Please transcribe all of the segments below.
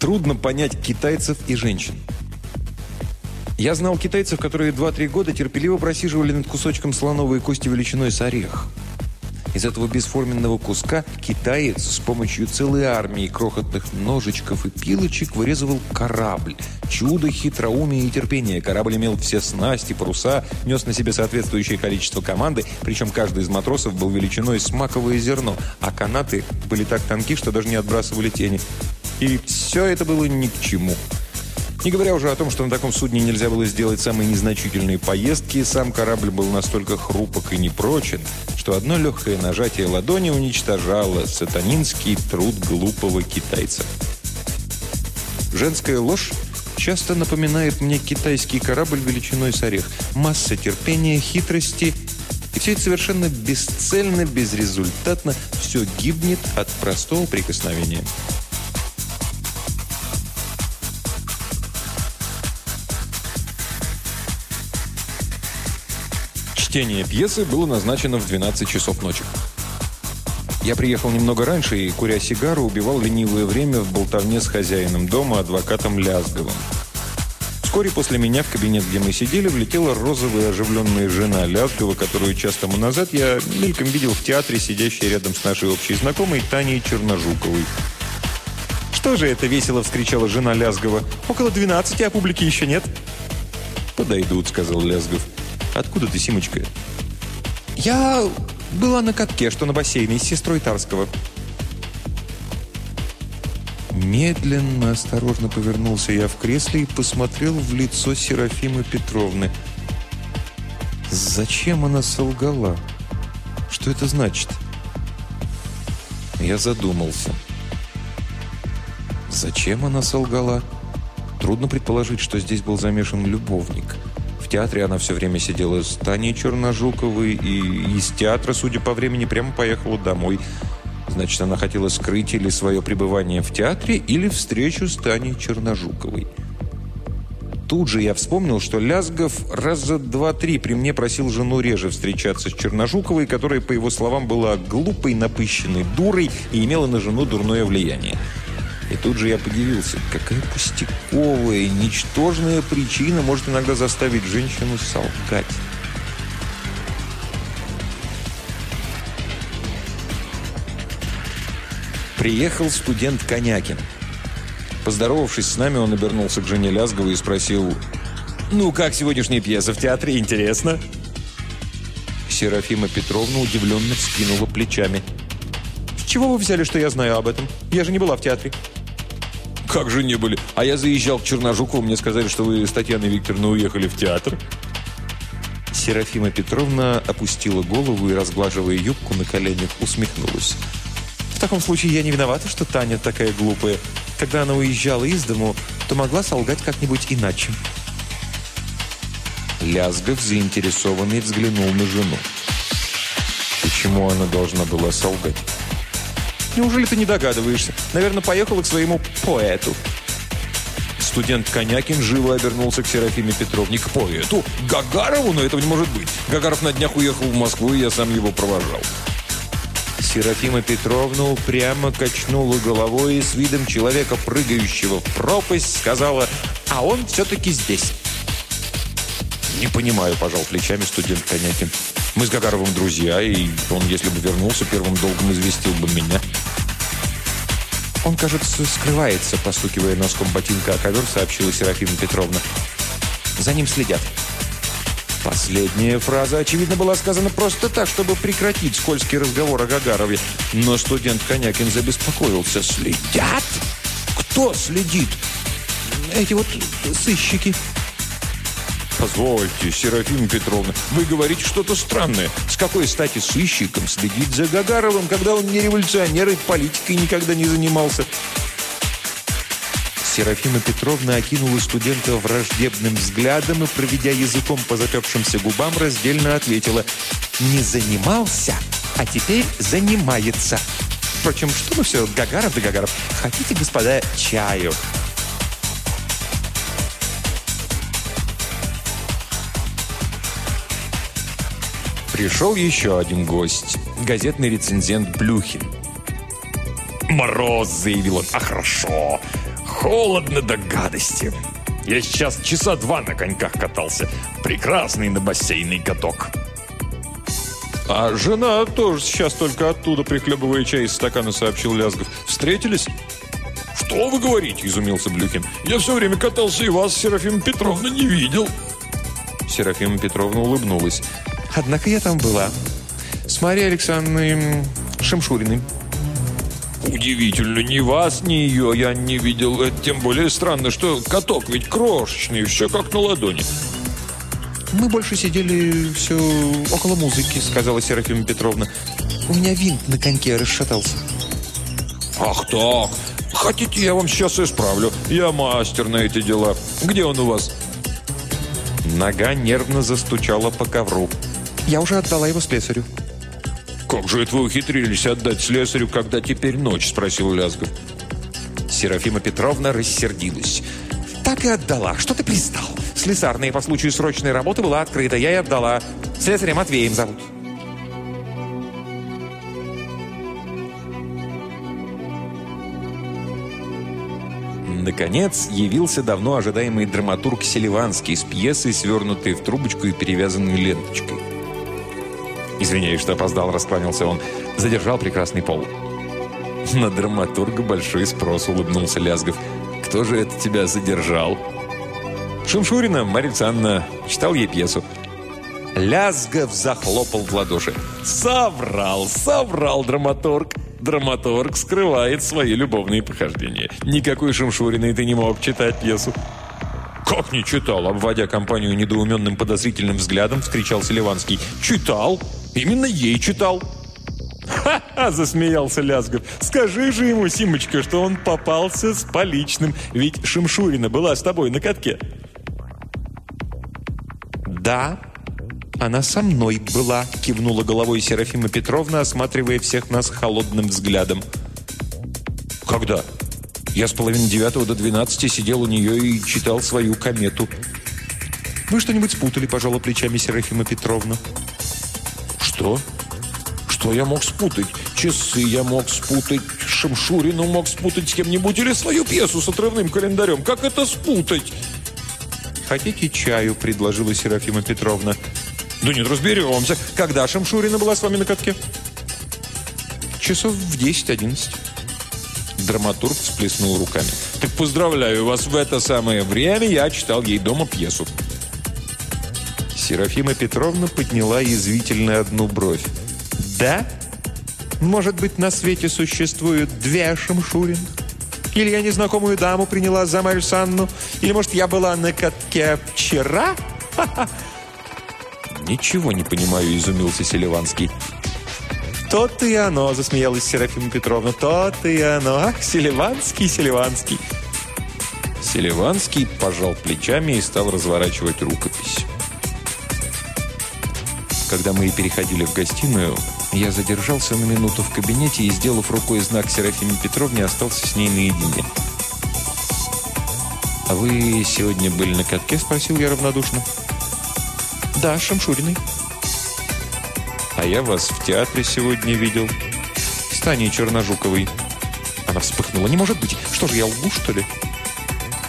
Трудно понять китайцев и женщин. Я знал китайцев, которые 2-3 года терпеливо просиживали над кусочком слоновой кости величиной с орех. Из этого бесформенного куска китаец с помощью целой армии крохотных ножичков и пилочек вырезывал корабль. Чудо хитроумия и терпения. Корабль имел все снасти, паруса, нес на себе соответствующее количество команды, причем каждый из матросов был величиной с маковое зерно, а канаты были так тонки, что даже не отбрасывали тени. И все это было ни к чему. Не говоря уже о том, что на таком судне нельзя было сделать самые незначительные поездки, сам корабль был настолько хрупок и непрочен, что одно легкое нажатие ладони уничтожало сатанинский труд глупого китайца. Женская ложь часто напоминает мне китайский корабль величиной с орех. Масса терпения, хитрости, и все это совершенно бесцельно, безрезультатно, все гибнет от простого прикосновения. Чтение пьесы было назначено в 12 часов ночи. Я приехал немного раньше и, куря сигару, убивал ленивое время в болтовне с хозяином дома, адвокатом Лязговым. Вскоре после меня в кабинет, где мы сидели, влетела розовая оживленная жена Лязгова, которую час тому назад я мельком видел в театре, сидящей рядом с нашей общей знакомой Таней Черножуковой. «Что же это весело?» – вскричала жена Лязгова. «Около двенадцати, а публики еще нет». «Подойдут», – сказал Лязгов. Откуда ты, Симочка?» «Я была на катке, что на бассейне, с сестрой Тарского». Медленно, осторожно повернулся я в кресле и посмотрел в лицо Серафимы Петровны. Зачем она солгала? Что это значит? Я задумался. Зачем она солгала? Трудно предположить, что здесь был замешан любовник – театре она все время сидела с Таней Черножуковой и из театра, судя по времени, прямо поехала домой. Значит, она хотела скрыть или свое пребывание в театре, или встречу с Таней Черножуковой. Тут же я вспомнил, что Лязгов раза два-три при мне просил жену реже встречаться с Черножуковой, которая, по его словам, была глупой, напыщенной дурой и имела на жену дурное влияние. И тут же я подивился, какая пустяковая, ничтожная причина может иногда заставить женщину солгать. Приехал студент Конякин. Поздоровавшись с нами, он обернулся к жене Лязговой и спросил, «Ну, как сегодняшняя пьеса в театре? Интересно?» Серафима Петровна удивленно вскинула плечами. «С чего вы взяли, что я знаю об этом? Я же не была в театре». «Как же не были? А я заезжал к Черножукову, мне сказали, что вы с Татьяной Викторовной уехали в театр». Серафима Петровна опустила голову и, разглаживая юбку на коленях, усмехнулась. «В таком случае я не виновата, что Таня такая глупая. Когда она уезжала из дому, то могла солгать как-нибудь иначе». Лязгов, заинтересованный, взглянул на жену. Почему она должна была солгать? Неужели ты не догадываешься? Наверное, поехала к своему поэту. Студент Конякин живо обернулся к Серафиме Петровне. К поэту? Гагарову? Но этого не может быть. Гагаров на днях уехал в Москву, и я сам его провожал. Серафима Петровна упрямо качнула головой и с видом человека, прыгающего в пропасть, сказала, а он все-таки здесь. «Не понимаю», – пожал плечами студент Конякин. Мы с Гагаровым друзья, и он, если бы вернулся, первым долгом известил бы меня. «Он, кажется, скрывается», – постукивая носком ботинка о ковер, сообщила Серафима Петровна. «За ним следят». Последняя фраза, очевидно, была сказана просто так, чтобы прекратить скользкий разговор о Гагарове. Но студент Конякин забеспокоился. «Следят? Кто следит?» «Эти вот сыщики». «Позвольте, Серафима Петровна, вы говорите что-то странное. С какой стати сыщиком следить за Гагаровым, когда он не революционер и политикой никогда не занимался?» Серафима Петровна окинула студента враждебным взглядом и, проведя языком по запекшимся губам, раздельно ответила «Не занимался, а теперь занимается». Впрочем, что мы все, Гагаров да Гагаров. Хотите, господа, чаю? Пришел еще один гость. Газетный рецензент Блюхин. «Мороз!» – заявил он. «А хорошо! Холодно до гадости. Я сейчас часа два на коньках катался. Прекрасный на бассейный каток. А жена тоже сейчас только оттуда, прихлебывая чай из стакана, сообщил Лязгов. Встретились? «Что вы говорите?» – изумился Блюхин. «Я все время катался и вас, Серафима Петровна, не видел». Серафима Петровна улыбнулась. «Однако я там была. С Марией Александровной Шамшуриной». «Удивительно, ни вас, ни ее я не видел. Это тем более странно, что каток ведь крошечный, все как на ладони». «Мы больше сидели все около музыки», — сказала Серафима Петровна. «У меня винт на коньке расшатался». «Ах так! Хотите, я вам сейчас исправлю. Я мастер на эти дела. Где он у вас?» Нога нервно застучала по ковру. «Я уже отдала его слесарю». «Как же это вы ухитрились отдать слесарю, когда теперь ночь?» – спросил Лязгов. Серафима Петровна рассердилась. «Так и отдала. Что ты пристал? Слесарная по случаю срочной работы была открыта. Я и отдала. Слесаря Матвеем зовут». Наконец, явился давно ожидаемый драматург Селиванский с пьесой, свернутой в трубочку и перевязанной ленточкой. «Извиняюсь, что опоздал», — раскланялся он. Задержал прекрасный пол. «На драматурга большой спрос», — улыбнулся Лязгов. «Кто же это тебя задержал?» «Шумшурина, Мария Александровна. Читал ей пьесу». Лязгов захлопал в ладоши. «Соврал, соврал драматург!» Драматург скрывает свои любовные похождения. Никакой Шумшуриной ты не мог читать пьесу. «Как не читал?» Обводя компанию недоуменным подозрительным взглядом, вскричал Селиванский. «Читал! Именно ей читал!» «Ха-ха!» – засмеялся Лязгов. «Скажи же ему, Симочка, что он попался с поличным, ведь Шимшурина была с тобой на катке». «Да, она со мной была», – кивнула головой Серафима Петровна, осматривая всех нас холодным взглядом. «Когда?» «Я с половины девятого до двенадцати сидел у нее и читал свою комету». «Вы что-нибудь спутали?» – пожала плечами Серафима Петровна. «Что? Что я мог спутать? Часы я мог спутать, Шамшурину мог спутать с кем-нибудь или свою пьесу с отрывным календарем. Как это спутать?» «Хотите чаю?» – предложила Серафима Петровна. «Да нет, разберемся. Когда Шамшурина была с вами на катке?» «Часов в 10-11». Драматург всплеснул руками. «Так поздравляю вас, в это самое время я читал ей дома пьесу». Серафима Петровна подняла язвительно одну бровь. «Да? Может быть, на свете существует две Шамшурин? Или я незнакомую даму приняла за Марью Санну? Или, может, я была на катке вчера? Ха-ха!» «Ничего не понимаю», — изумился Селиванский. «То-то и оно», — засмеялась Серафима Петровна. «То-то и оно. Ах, Селиванский, Селиванский». Селиванский пожал плечами и стал разворачивать рукопись. Когда мы переходили в гостиную, я задержался на минуту в кабинете и, сделав рукой знак Серафиме Петровне, остался с ней наедине. «А вы сегодня были на катке?» – спросил я равнодушно. «Да, Шамшуриной». «А я вас в театре сегодня видел. С Таней Черножуковой». Она вспыхнула. «Не может быть! Что же, я лгу, что ли?»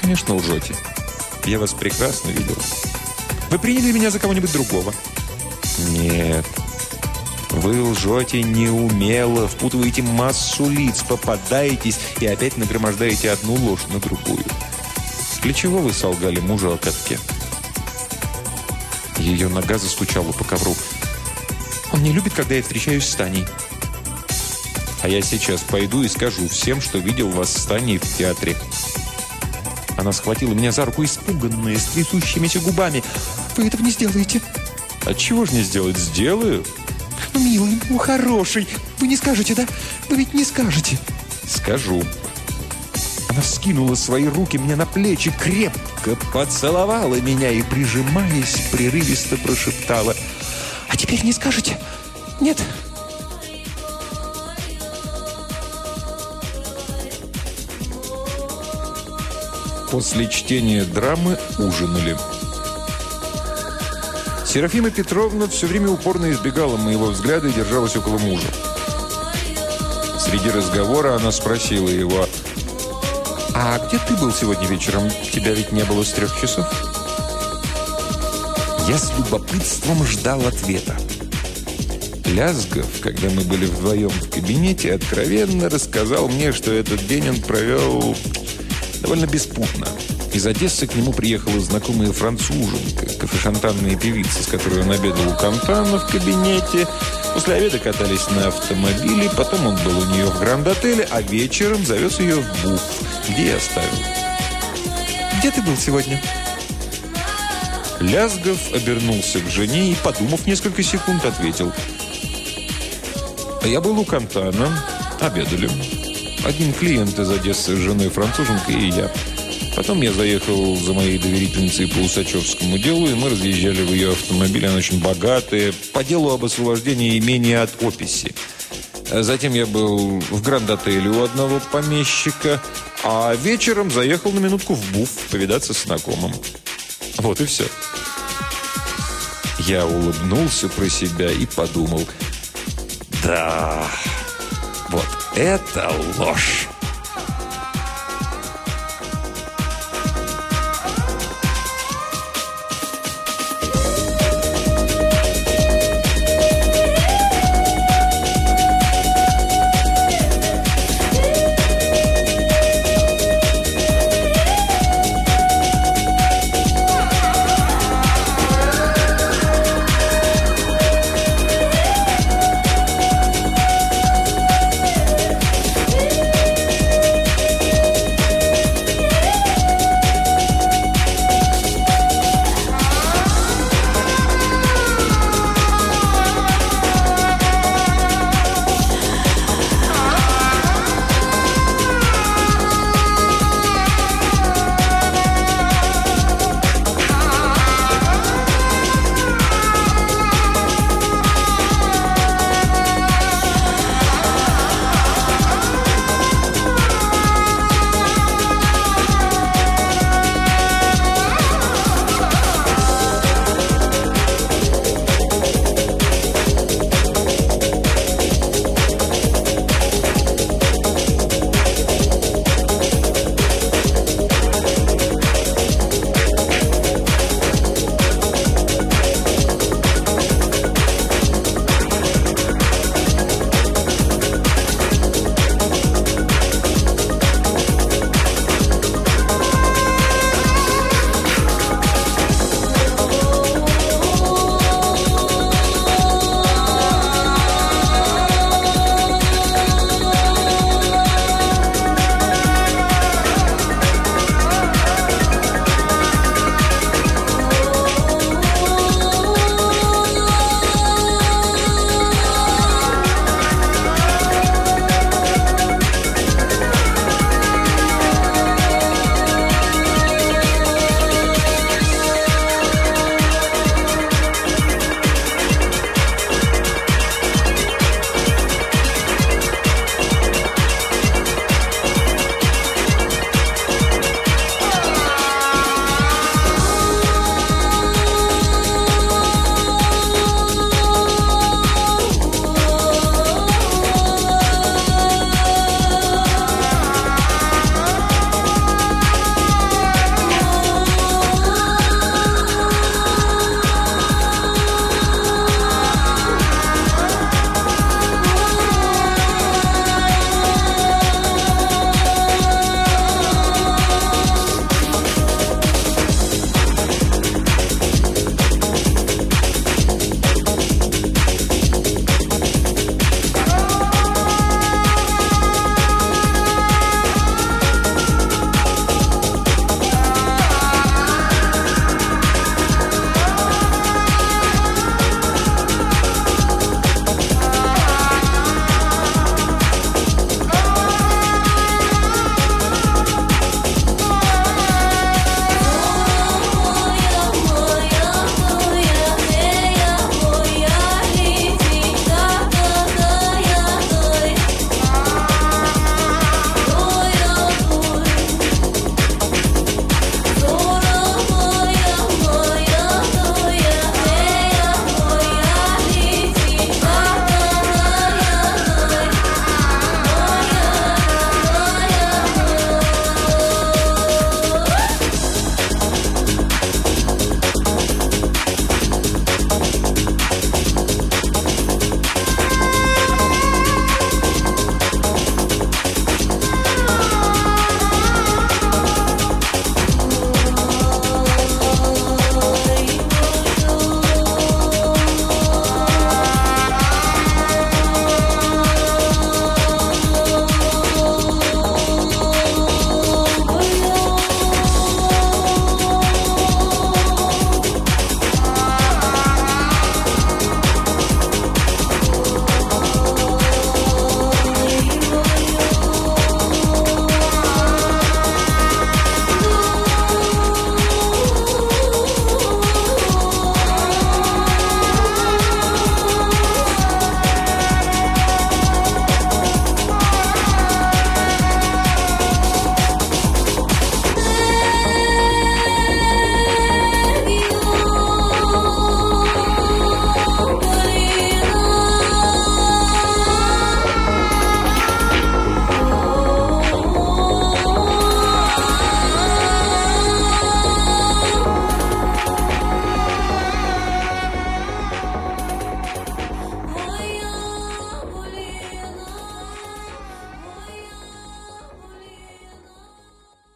«Конечно, лжете. Я вас прекрасно видел. Вы приняли меня за кого-нибудь другого?» «Нет. Вы лжете неумело, впутываете массу лиц, попадаетесь и опять нагромождаете одну ложь на другую. Для чего вы солгали мужу о катке?» Ее нога застучала по ковру. «Он не любит, когда я встречаюсь с Таней». «А я сейчас пойду и скажу всем, что видел вас с Таней в театре». Она схватила меня за руку, испуганная, с трясущимися губами. «Вы этого не сделаете!» «Отчего же не сделать? Сделаю!» «Ну, милый, ну, хороший! Вы не скажете, да? Вы ведь не скажете!» «Скажу!» Она вскинула свои руки мне на плечи, крепко поцеловала меня и, прижимаясь, прерывисто прошептала. «А теперь не скажете? Нет?» После чтения драмы ужинали. Серафима Петровна все время упорно избегала моего взгляда и держалась около мужа. Среди разговора она спросила его, «А где ты был сегодня вечером? Тебя ведь не было с трех часов?» Я с любопытством ждал ответа. Лязгов, когда мы были вдвоем в кабинете, откровенно рассказал мне, что этот день он провел довольно беспутно. Из Одессы к нему приехала знакомая француженка, кафешантанная певица, с которой он обедал у Кантана в кабинете. После обеда катались на автомобиле, потом он был у нее в Гранд-отеле, а вечером завез ее в Буф, где я оставил. «Где ты был сегодня?» Лязгов обернулся к жене и, подумав несколько секунд, ответил. «А «Я был у Кантана, обедали. Один клиент из Одессы с женой француженкой и я». Потом я заехал за моей доверительницей по Усачевскому делу, и мы разъезжали в ее автомобиле. Она очень богатая. По делу об освобождении имения от описи. Затем я был в Гранд-отеле у одного помещика, а вечером заехал на минутку в Буф повидаться с знакомым. Вот и все. Я улыбнулся про себя и подумал, да, вот это ложь.